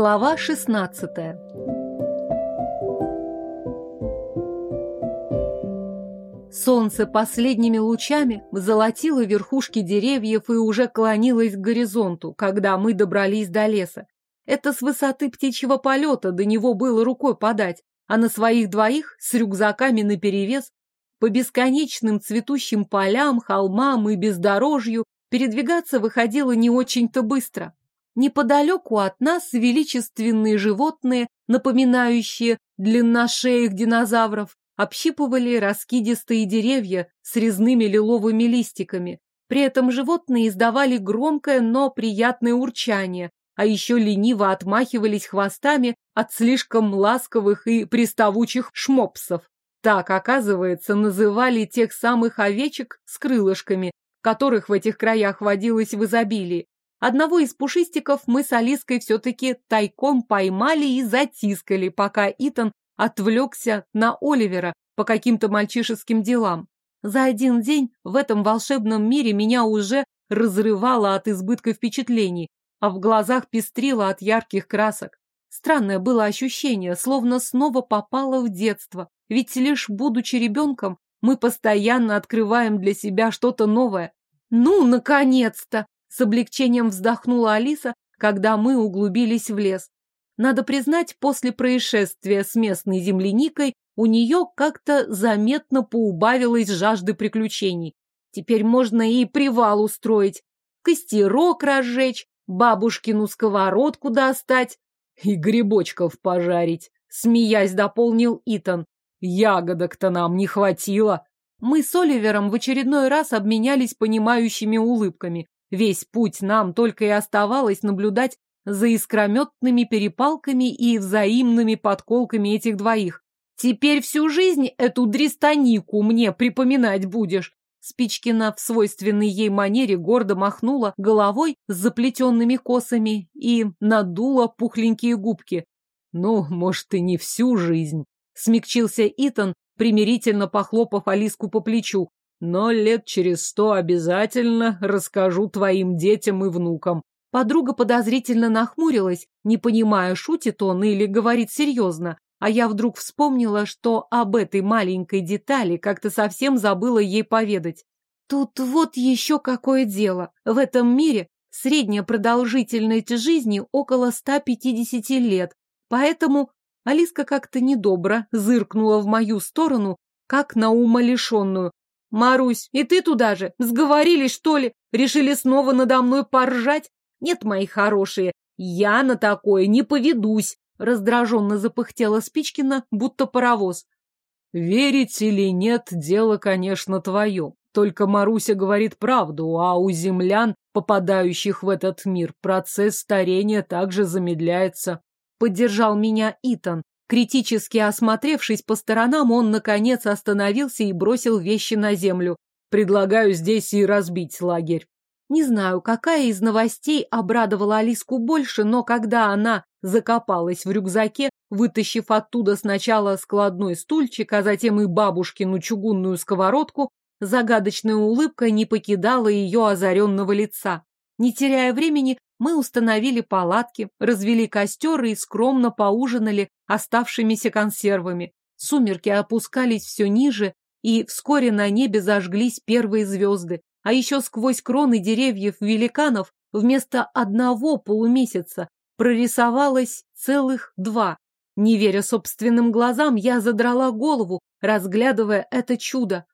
Глава 16 Солнце последними лучами золотило верхушки деревьев и уже клонилось к горизонту, когда мы добрались до леса. Это с высоты птичьего полета до него было рукой подать, а на своих двоих с рюкзаками наперевес по бесконечным цветущим полям, холмам и бездорожью передвигаться выходило не очень-то быстро. Неподалеку от нас величественные животные, напоминающие длинношеих динозавров, общипывали раскидистые деревья с резными лиловыми листиками. При этом животные издавали громкое, но приятное урчание, а еще лениво отмахивались хвостами от слишком ласковых и приставучих шмопсов. Так, оказывается, называли тех самых овечек с крылышками, которых в этих краях водилось в изобилии. Одного из пушистиков мы с Алиской все-таки тайком поймали и затискали, пока Итан отвлекся на Оливера по каким-то мальчишеским делам. За один день в этом волшебном мире меня уже разрывало от избытка впечатлений, а в глазах пестрило от ярких красок. Странное было ощущение, словно снова попало в детство, ведь лишь будучи ребенком, мы постоянно открываем для себя что-то новое. Ну, наконец-то! С облегчением вздохнула Алиса, когда мы углубились в лес. Надо признать, после происшествия с местной земляникой у нее как-то заметно поубавилась жажды приключений. Теперь можно и привал устроить, костерок разжечь, бабушкину сковородку достать и грибочков пожарить, смеясь дополнил Итан. Ягодок-то нам не хватило. Мы с Оливером в очередной раз обменялись понимающими улыбками. Весь путь нам только и оставалось наблюдать за искрометными перепалками и взаимными подколками этих двоих. Теперь всю жизнь эту дристанику мне припоминать будешь. Спичкина в свойственной ей манере гордо махнула головой с заплетенными косами и надула пухленькие губки. Ну, может, и не всю жизнь. Смягчился Итан, примирительно похлопав Алиску по плечу. Но лет через сто обязательно расскажу твоим детям и внукам. Подруга подозрительно нахмурилась, не понимая, шутит он или говорит серьезно, а я вдруг вспомнила, что об этой маленькой детали как-то совсем забыла ей поведать. Тут вот еще какое дело. В этом мире средняя продолжительность жизни около 150 лет, поэтому Алиска как-то недобро зыркнула в мою сторону, как на умалишенную, «Марусь, и ты туда же? Сговорились, что ли? Решили снова надо мной поржать? Нет, мои хорошие, я на такое не поведусь!» Раздраженно запыхтела Спичкина, будто паровоз. «Верить или нет, дело, конечно, твое. Только Маруся говорит правду, а у землян, попадающих в этот мир, процесс старения также замедляется». Поддержал меня Итан, Критически осмотревшись по сторонам, он, наконец, остановился и бросил вещи на землю. «Предлагаю здесь и разбить лагерь». Не знаю, какая из новостей обрадовала Алиску больше, но когда она закопалась в рюкзаке, вытащив оттуда сначала складной стульчик, а затем и бабушкину чугунную сковородку, загадочная улыбка не покидала ее озаренного лица. Не теряя времени, мы установили палатки, развели костер и скромно поужинали оставшимися консервами. Сумерки опускались все ниже, и вскоре на небе зажглись первые звезды, а еще сквозь кроны деревьев великанов вместо одного полумесяца прорисовалось целых два. Не веря собственным глазам, я задрала голову, разглядывая это чудо.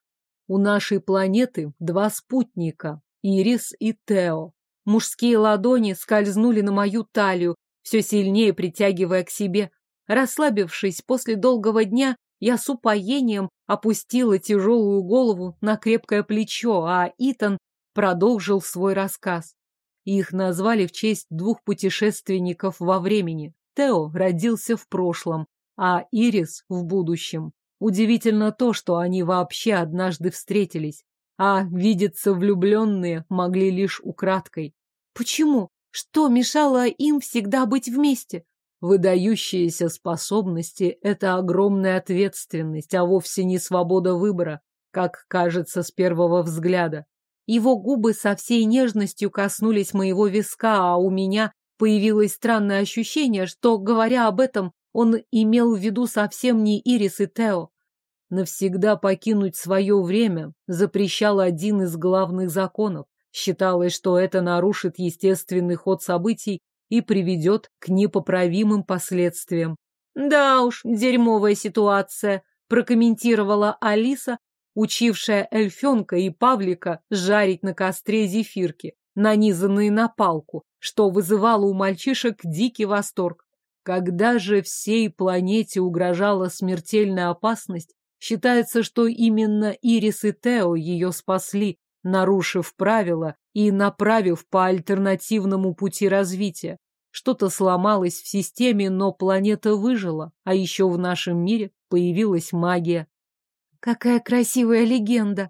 У нашей планеты два спутника — Ирис и Тео. Мужские ладони скользнули на мою талию, все сильнее притягивая к себе. Расслабившись после долгого дня, я с упоением опустила тяжелую голову на крепкое плечо, а Итан продолжил свой рассказ. Их назвали в честь двух путешественников во времени. Тео родился в прошлом, а Ирис в будущем. Удивительно то, что они вообще однажды встретились а видеться влюбленные могли лишь украдкой. Почему? Что мешало им всегда быть вместе? Выдающиеся способности — это огромная ответственность, а вовсе не свобода выбора, как кажется с первого взгляда. Его губы со всей нежностью коснулись моего виска, а у меня Появилось странное ощущение, что, говоря об этом, он имел в виду совсем не Ирис и Тео. Навсегда покинуть свое время запрещал один из главных законов. Считалось, что это нарушит естественный ход событий и приведет к непоправимым последствиям. «Да уж, дерьмовая ситуация», — прокомментировала Алиса, учившая эльфенка и Павлика жарить на костре зефирки, нанизанные на палку, что вызывало у мальчишек дикий восторг. Когда же всей планете угрожала смертельная опасность, считается, что именно Ирис и Тео ее спасли, нарушив правила и направив по альтернативному пути развития. Что-то сломалось в системе, но планета выжила, а еще в нашем мире появилась магия. Какая красивая легенда!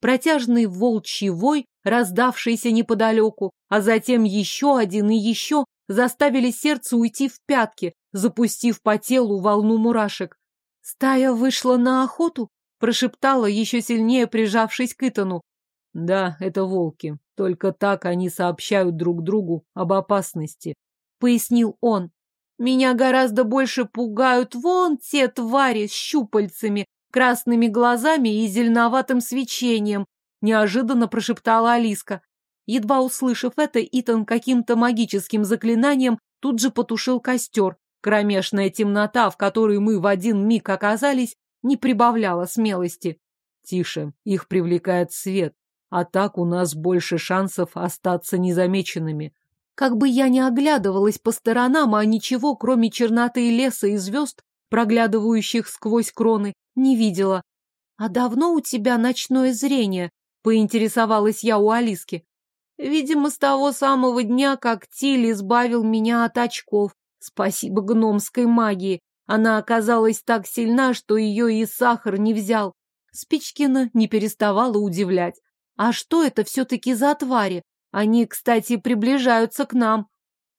Протяжный волчий вой, раздавшийся неподалеку, а затем еще один и еще, заставили сердце уйти в пятки, запустив по телу волну мурашек. «Стая вышла на охоту?» — прошептала, еще сильнее прижавшись к Итану. «Да, это волки. Только так они сообщают друг другу об опасности», — пояснил он. «Меня гораздо больше пугают вон те твари с щупальцами, красными глазами и зеленоватым свечением, неожиданно прошептала Алиска. Едва услышав это, Итан каким-то магическим заклинанием тут же потушил костер. Кромешная темнота, в которой мы в один миг оказались, не прибавляла смелости. Тише, их привлекает свет, а так у нас больше шансов остаться незамеченными. Как бы я ни оглядывалась по сторонам, а ничего, кроме черноты леса и звезд, проглядывающих сквозь кроны, не видела. А давно у тебя ночное зрение? Поинтересовалась я у Алиски. Видимо, с того самого дня, как Тиль избавил меня от очков. Спасибо гномской магии. Она оказалась так сильна, что ее и сахар не взял. Спичкина не переставала удивлять. А что это все-таки за твари? Они, кстати, приближаются к нам.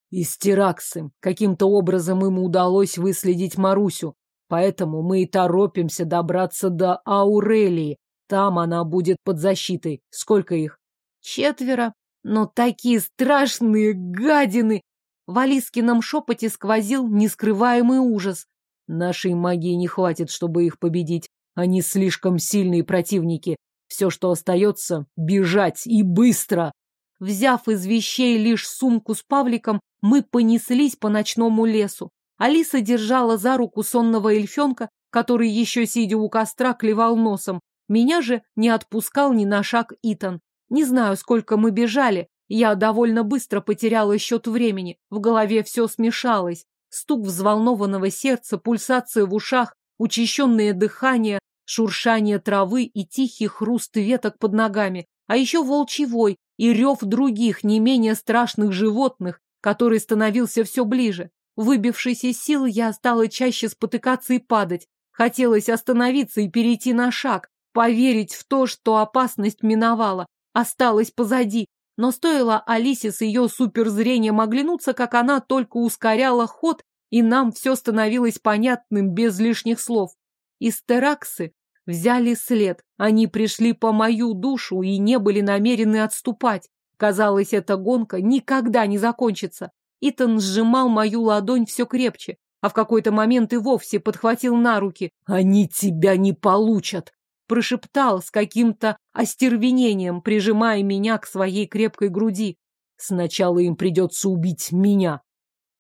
Истераксы. Каким-то образом им удалось выследить Марусю. Поэтому мы и торопимся добраться до Аурелии. Там она будет под защитой. Сколько их? Четверо. Но такие страшные гадины! В Алискином шепоте сквозил нескрываемый ужас. Нашей магии не хватит, чтобы их победить. Они слишком сильные противники. Все, что остается — бежать и быстро. Взяв из вещей лишь сумку с Павликом, мы понеслись по ночному лесу. Алиса держала за руку сонного эльфенка, который еще сидя у костра клевал носом. Меня же не отпускал ни на шаг Итан. Не знаю, сколько мы бежали. Я довольно быстро потеряла счет времени. В голове все смешалось. Стук взволнованного сердца, пульсация в ушах, учащенное дыхание, шуршание травы и тихий хруст веток под ногами. А еще волчий вой и рев других, не менее страшных животных, который становился все ближе. Выбившись из сил, я стала чаще спотыкаться и падать. Хотелось остановиться и перейти на шаг, поверить в то, что опасность миновала, осталась позади. Но стоило Алисе с ее суперзрением оглянуться, как она только ускоряла ход, и нам все становилось понятным без лишних слов. Из Тераксы взяли след. Они пришли по мою душу и не были намерены отступать. Казалось, эта гонка никогда не закончится. Итан сжимал мою ладонь все крепче, а в какой-то момент и вовсе подхватил на руки. «Они тебя не получат!» Прошептал с каким-то остервенением, прижимая меня к своей крепкой груди. «Сначала им придется убить меня!»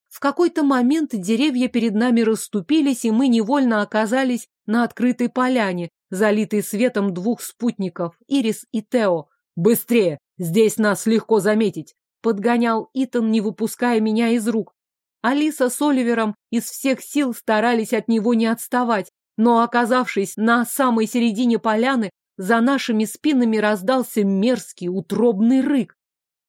В какой-то момент деревья перед нами расступились, и мы невольно оказались на открытой поляне, залитой светом двух спутников, Ирис и Тео. «Быстрее! Здесь нас легко заметить!» подгонял Итан, не выпуская меня из рук. Алиса с Оливером из всех сил старались от него не отставать, но, оказавшись на самой середине поляны, за нашими спинами раздался мерзкий утробный рык.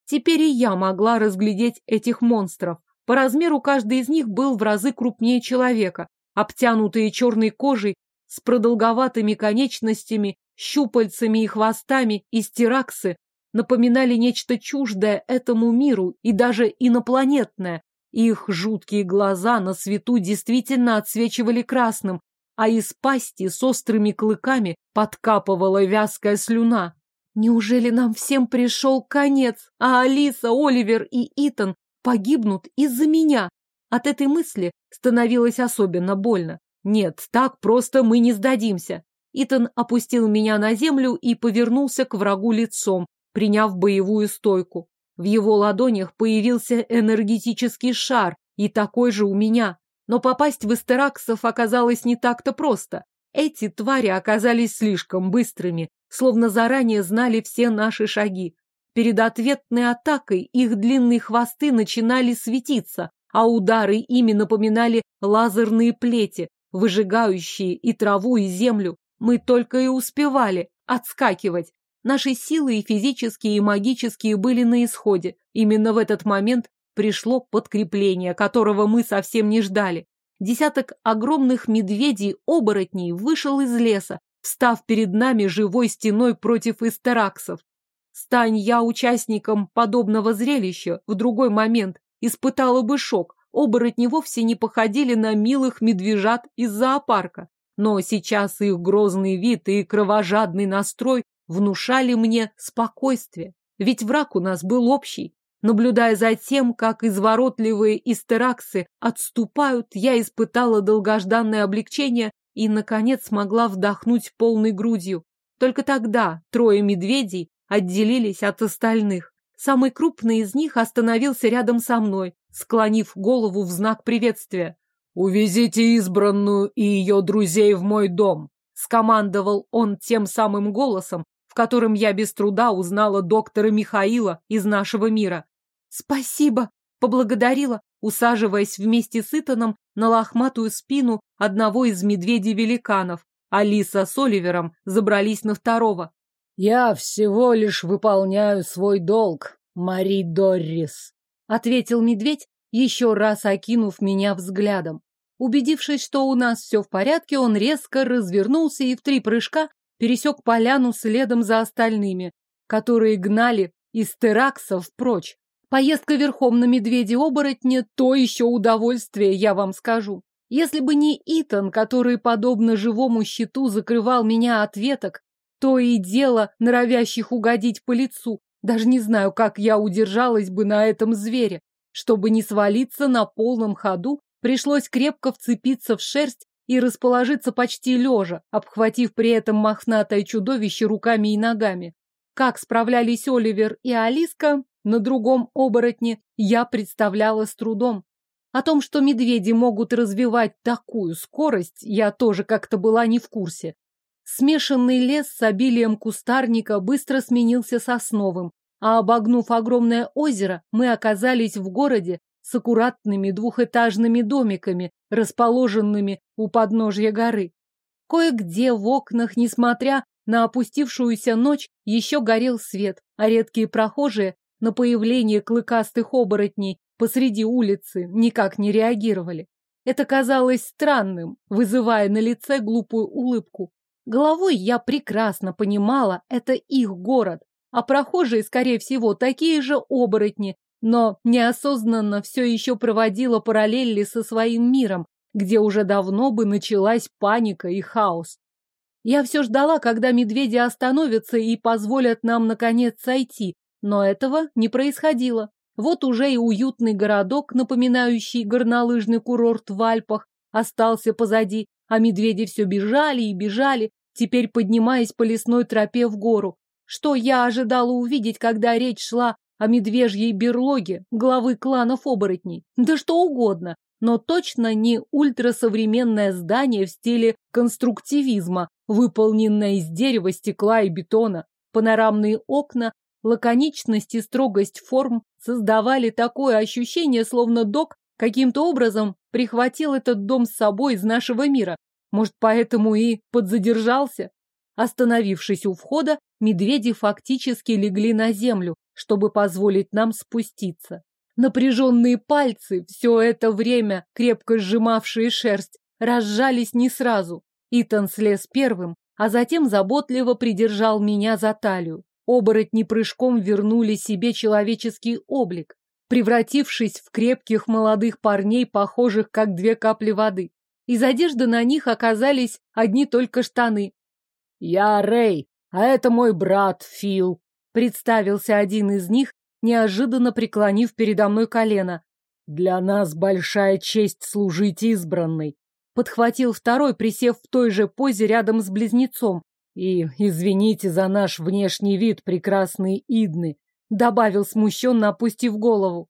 Теперь и я могла разглядеть этих монстров. По размеру каждый из них был в разы крупнее человека, обтянутые черной кожей, с продолговатыми конечностями, щупальцами и хвостами, и стираксы напоминали нечто чуждое этому миру и даже инопланетное. Их жуткие глаза на свету действительно отсвечивали красным, а из пасти с острыми клыками подкапывала вязкая слюна. Неужели нам всем пришел конец, а Алиса, Оливер и Итан погибнут из-за меня. От этой мысли становилось особенно больно. Нет, так просто мы не сдадимся. Итан опустил меня на землю и повернулся к врагу лицом, приняв боевую стойку. В его ладонях появился энергетический шар, и такой же у меня. Но попасть в эстераксов оказалось не так-то просто. Эти твари оказались слишком быстрыми, словно заранее знали все наши шаги. Перед ответной атакой их длинные хвосты начинали светиться, а удары ими напоминали лазерные плети, выжигающие и траву, и землю. Мы только и успевали отскакивать. Наши силы и физические, и магические были на исходе. Именно в этот момент пришло подкрепление, которого мы совсем не ждали. Десяток огромных медведей-оборотней вышел из леса, встав перед нами живой стеной против истераксов. Стань я участником подобного зрелища, в другой момент испытала бы шок. Оборотни вовсе не походили на милых медвежат из зоопарка. Но сейчас их грозный вид и кровожадный настрой внушали мне спокойствие. Ведь враг у нас был общий. Наблюдая за тем, как изворотливые истераксы отступают, я испытала долгожданное облегчение и, наконец, смогла вдохнуть полной грудью. Только тогда трое медведей отделились от остальных. Самый крупный из них остановился рядом со мной, склонив голову в знак приветствия. «Увезите избранную и ее друзей в мой дом», — скомандовал он тем самым голосом, в котором я без труда узнала доктора Михаила из нашего мира. «Спасибо!» — поблагодарила, усаживаясь вместе с Итаном на лохматую спину одного из медведей-великанов. Алиса с Оливером забрались на второго. «Я всего лишь выполняю свой долг, Мари Доррис», — ответил медведь, еще раз окинув меня взглядом. Убедившись, что у нас все в порядке, он резко развернулся и в три прыжка пересек поляну следом за остальными, которые гнали из тераксов прочь. Поездка верхом на медведе-оборотне – то еще удовольствие, я вам скажу. Если бы не Итан, который, подобно живому щиту, закрывал меня от веток, то и дело норовящих угодить по лицу. Даже не знаю, как я удержалась бы на этом звере. Чтобы не свалиться на полном ходу, пришлось крепко вцепиться в шерсть и расположиться почти лежа, обхватив при этом мохнатое чудовище руками и ногами. Как справлялись Оливер и Алиска на другом оборотне, я представляла с трудом. О том, что медведи могут развивать такую скорость, я тоже как-то была не в курсе. Смешанный лес с обилием кустарника быстро сменился сосновым, а обогнув огромное озеро, мы оказались в городе с аккуратными двухэтажными домиками, расположенными у подножья горы. Кое-где в окнах, несмотря на опустившуюся ночь, еще горел свет, а редкие прохожие на появление клыкастых оборотней посреди улицы никак не реагировали. Это казалось странным, вызывая на лице глупую улыбку. Головой я прекрасно понимала, это их город, а прохожие, скорее всего, такие же оборотни, но неосознанно все еще проводила параллели со своим миром, где уже давно бы началась паника и хаос. Я все ждала, когда медведи остановятся и позволят нам, наконец, сойти, но этого не происходило. Вот уже и уютный городок, напоминающий горнолыжный курорт в Альпах, остался позади, а медведи все бежали и бежали, теперь поднимаясь по лесной тропе в гору. Что я ожидала увидеть, когда речь шла о медвежьей берлоге главы кланов оборотней? Да что угодно, но точно не ультрасовременное здание в стиле конструктивизма, выполненное из дерева, стекла и бетона. Панорамные окна, лаконичность и строгость форм создавали такое ощущение, словно док каким-то образом прихватил этот дом с собой из нашего мира. Может, поэтому и подзадержался? Остановившись у входа, медведи фактически легли на землю, чтобы позволить нам спуститься. Напряженные пальцы, все это время крепко сжимавшие шерсть, разжались не сразу. Итан слез первым, а затем заботливо придержал меня за талию. Оборотни прыжком вернули себе человеческий облик, превратившись в крепких молодых парней, похожих как две капли воды. Из одежды на них оказались одни только штаны, «Я Рэй, а это мой брат Фил», — представился один из них, неожиданно преклонив передо мной колено. «Для нас большая честь служить избранной», — подхватил второй, присев в той же позе рядом с близнецом. «И извините за наш внешний вид, прекрасные Идны», — добавил смущенно, опустив голову.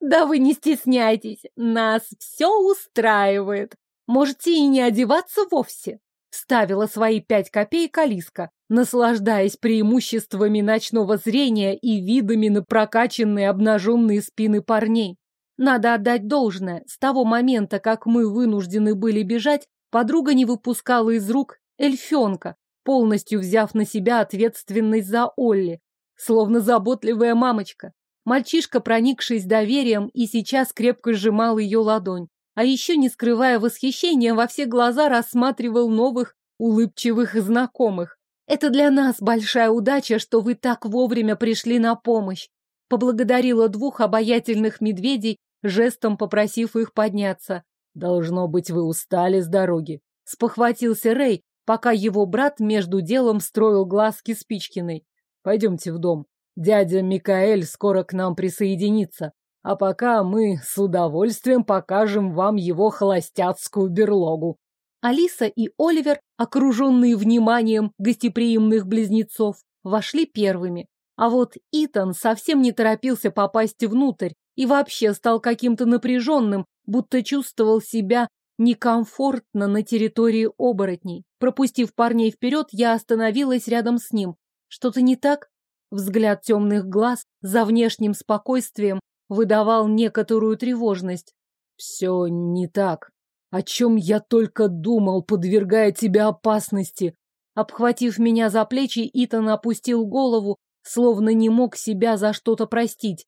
«Да вы не стесняйтесь, нас все устраивает. Можете и не одеваться вовсе», — ставила свои пять копеек Алиска, наслаждаясь преимуществами ночного зрения и видами на прокачанные обнаженные спины парней. Надо отдать должное, с того момента, как мы вынуждены были бежать, подруга не выпускала из рук эльфенка, полностью взяв на себя ответственность за Олли, словно заботливая мамочка. Мальчишка, проникшись доверием, и сейчас крепко сжимал ее ладонь, а еще, не скрывая восхищения, во все глаза рассматривал новых улыбчивых знакомых. «Это для нас большая удача, что вы так вовремя пришли на помощь», поблагодарила двух обаятельных медведей, жестом попросив их подняться. «Должно быть, вы устали с дороги», — спохватился Рэй, пока его брат между делом строил глазки Спичкиной. «Пойдемте в дом. Дядя Микаэль скоро к нам присоединится, а пока мы с удовольствием покажем вам его холостяцкую берлогу». Алиса и Оливер, окруженные вниманием гостеприимных близнецов, вошли первыми. А вот Итан совсем не торопился попасть внутрь и вообще стал каким-то напряженным, будто чувствовал себя некомфортно на территории оборотней. Пропустив парней вперед, я остановилась рядом с ним. Что-то не так? Взгляд темных глаз за внешним спокойствием выдавал некоторую тревожность. Все не так. О чем я только думал, подвергая тебя опасности. Обхватив меня за плечи, Итан опустил голову, словно не мог себя за что-то простить.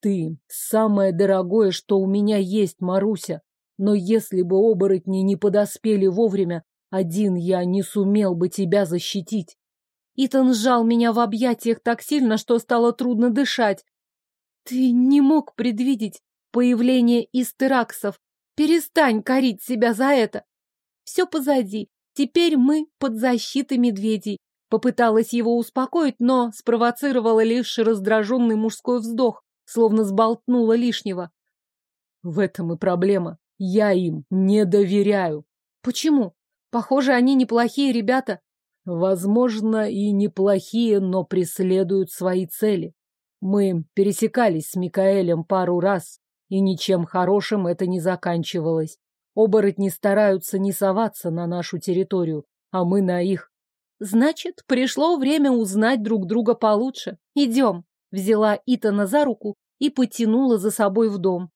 Ты — самое дорогое, что у меня есть, Маруся. Но если бы оборотни не подоспели вовремя, один я не сумел бы тебя защитить. Итан сжал меня в объятиях так сильно, что стало трудно дышать. Ты не мог предвидеть появление истераксов. Перестань корить себя за это. Все позади. Теперь мы под защитой медведей. Попыталась его успокоить, но спровоцировала лишь раздраженный мужской вздох, словно сболтнула лишнего. В этом и проблема. Я им не доверяю. Почему? Похоже, они неплохие ребята. Возможно, и неплохие, но преследуют свои цели. Мы пересекались с Микаэлем пару раз, и ничем хорошим это не заканчивалось. Оборотни стараются не соваться на нашу территорию, а мы на их. Значит, пришло время узнать друг друга получше. Идем. Взяла Итана за руку и потянула за собой в дом.